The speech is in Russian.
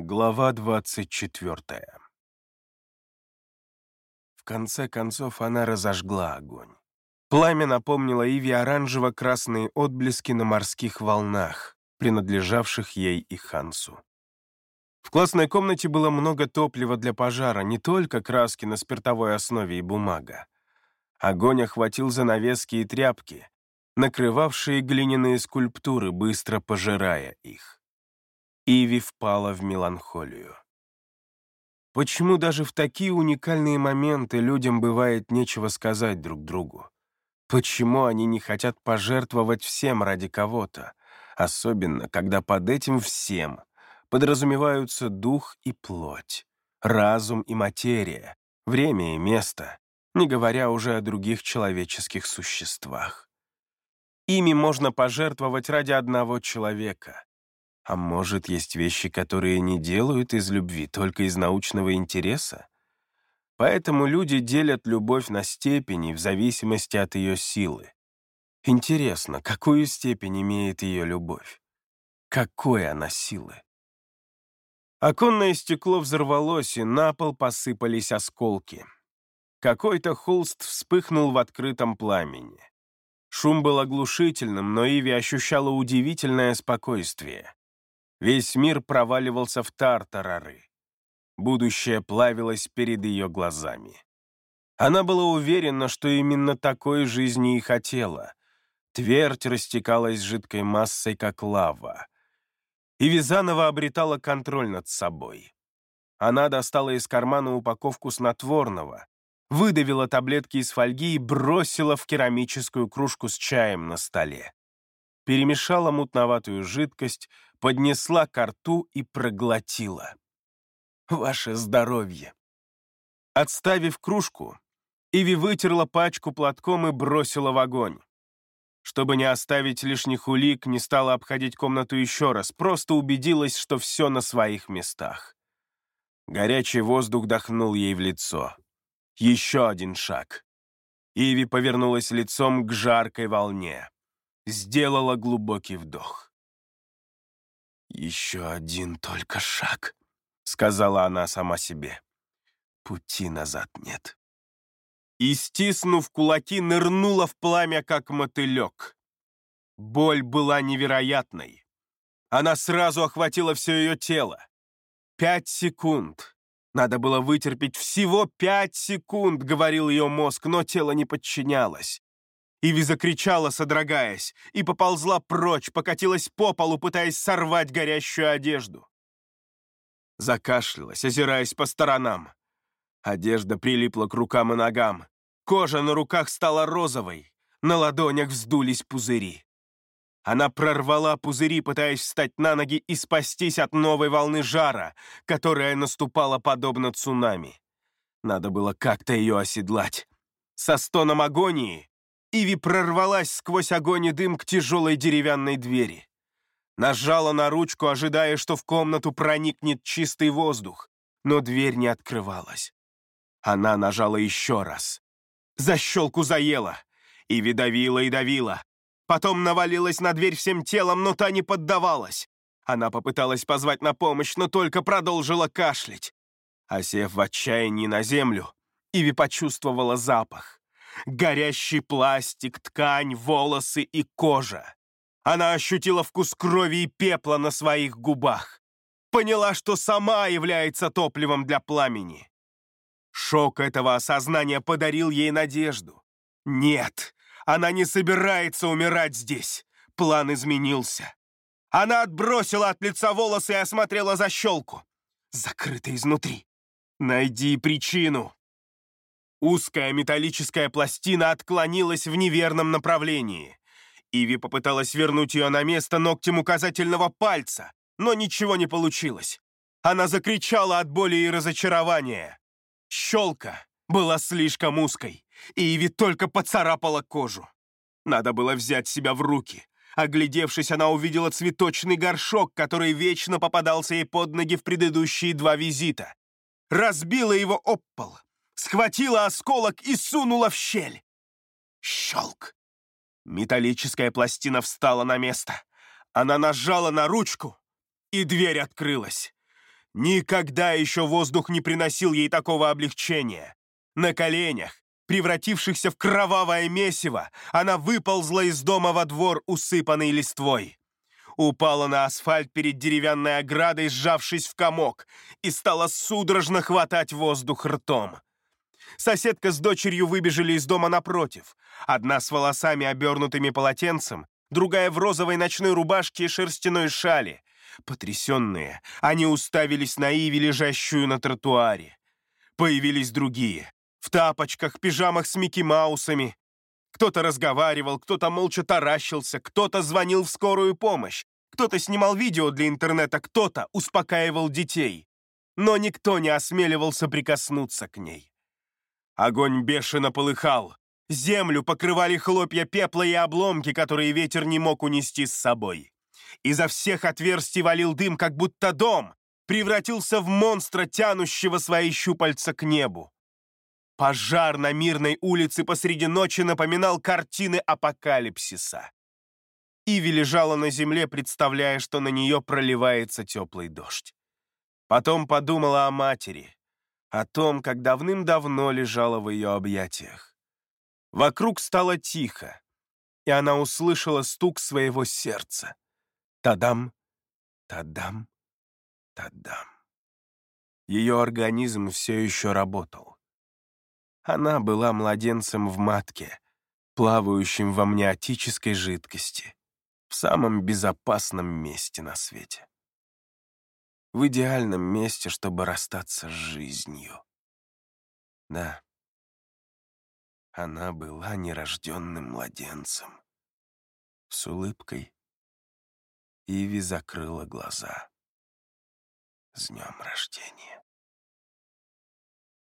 Глава 24 В конце концов она разожгла огонь. Пламя напомнило Иве оранжево-красные отблески на морских волнах, принадлежавших ей и Хансу. В классной комнате было много топлива для пожара, не только краски на спиртовой основе и бумага. Огонь охватил занавески и тряпки, накрывавшие глиняные скульптуры, быстро пожирая их. Иви впала в меланхолию. Почему даже в такие уникальные моменты людям бывает нечего сказать друг другу? Почему они не хотят пожертвовать всем ради кого-то, особенно когда под этим всем подразумеваются дух и плоть, разум и материя, время и место, не говоря уже о других человеческих существах? Ими можно пожертвовать ради одного человека, а может, есть вещи, которые не делают из любви, только из научного интереса? Поэтому люди делят любовь на степени в зависимости от ее силы. Интересно, какую степень имеет ее любовь? Какой она силы? Оконное стекло взорвалось, и на пол посыпались осколки. Какой-то холст вспыхнул в открытом пламени. Шум был оглушительным, но Иви ощущала удивительное спокойствие. Весь мир проваливался в тартарары. Будущее плавилось перед ее глазами. Она была уверена, что именно такой жизни и хотела. Твердь растекалась жидкой массой, как лава. И Визанова обретала контроль над собой. Она достала из кармана упаковку снотворного, выдавила таблетки из фольги и бросила в керамическую кружку с чаем на столе. Перемешала мутноватую жидкость, поднесла ко рту и проглотила. «Ваше здоровье!» Отставив кружку, Иви вытерла пачку платком и бросила в огонь. Чтобы не оставить лишних улик, не стала обходить комнату еще раз, просто убедилась, что все на своих местах. Горячий воздух дохнул ей в лицо. Еще один шаг. Иви повернулась лицом к жаркой волне. Сделала глубокий вдох. «Еще один только шаг», — сказала она сама себе. «Пути назад нет». И, стиснув кулаки, нырнула в пламя, как мотылек. Боль была невероятной. Она сразу охватила все ее тело. Пять секунд. Надо было вытерпеть всего пять секунд, говорил ее мозг, но тело не подчинялось. Иви закричала, содрогаясь, и поползла прочь, покатилась по полу, пытаясь сорвать горящую одежду. Закашлялась, озираясь по сторонам. Одежда прилипла к рукам и ногам. Кожа на руках стала розовой, на ладонях вздулись пузыри. Она прорвала пузыри, пытаясь встать на ноги и спастись от новой волны жара, которая наступала подобно цунами. Надо было как-то ее оседлать. Со стоном агонии Иви прорвалась сквозь огонь и дым к тяжелой деревянной двери. Нажала на ручку, ожидая, что в комнату проникнет чистый воздух, но дверь не открывалась. Она нажала еще раз. Защелку заела. Иви давила и давила. Потом навалилась на дверь всем телом, но та не поддавалась. Она попыталась позвать на помощь, но только продолжила кашлять. Осев в отчаянии на землю, Иви почувствовала запах горящий пластик, ткань, волосы и кожа. Она ощутила вкус крови и пепла на своих губах. Поняла, что сама является топливом для пламени. Шок этого осознания подарил ей надежду. Нет, она не собирается умирать здесь. План изменился. Она отбросила от лица волосы и осмотрела защелку. Закрыта изнутри. Найди причину. Узкая металлическая пластина отклонилась в неверном направлении. Иви попыталась вернуть ее на место ногтем указательного пальца, но ничего не получилось. Она закричала от боли и разочарования. Щелка была слишком узкой, и Иви только поцарапала кожу. Надо было взять себя в руки. Оглядевшись, она увидела цветочный горшок, который вечно попадался ей под ноги в предыдущие два визита. Разбила его об пол, схватила осколок и сунула в щель. Щелк. Металлическая пластина встала на место. Она нажала на ручку, и дверь открылась. Никогда еще воздух не приносил ей такого облегчения. На коленях, превратившихся в кровавое месиво, она выползла из дома во двор, усыпанный листвой. Упала на асфальт перед деревянной оградой, сжавшись в комок, и стала судорожно хватать воздух ртом. Соседка с дочерью выбежали из дома напротив. Одна с волосами, обернутыми полотенцем, другая в розовой ночной рубашке и шерстяной шали. Потрясенные, они уставились на Иви, лежащую на тротуаре. Появились другие, в тапочках, пижамах с Микки Маусами. Кто-то разговаривал, кто-то молча таращился, кто-то звонил в скорую помощь, кто-то снимал видео для интернета, кто-то успокаивал детей. Но никто не осмеливался прикоснуться к ней. Огонь бешено полыхал. Землю покрывали хлопья пепла и обломки, которые ветер не мог унести с собой. Изо всех отверстий валил дым, как будто дом превратился в монстра, тянущего свои щупальца к небу. Пожар на мирной улице посреди ночи напоминал картины апокалипсиса. Иви лежала на земле, представляя, что на нее проливается теплый дождь. Потом подумала о матери, о том, как давным-давно лежала в ее объятиях. Вокруг стало тихо, и она услышала стук своего сердца. Тадам, тадам, тадам. Ее организм все еще работал. Она была младенцем в матке, плавающим в амниотической жидкости, в самом безопасном месте на свете в идеальном месте, чтобы расстаться с жизнью. Да, она была нерожденным младенцем. С улыбкой Иви закрыла глаза. С днем рождения.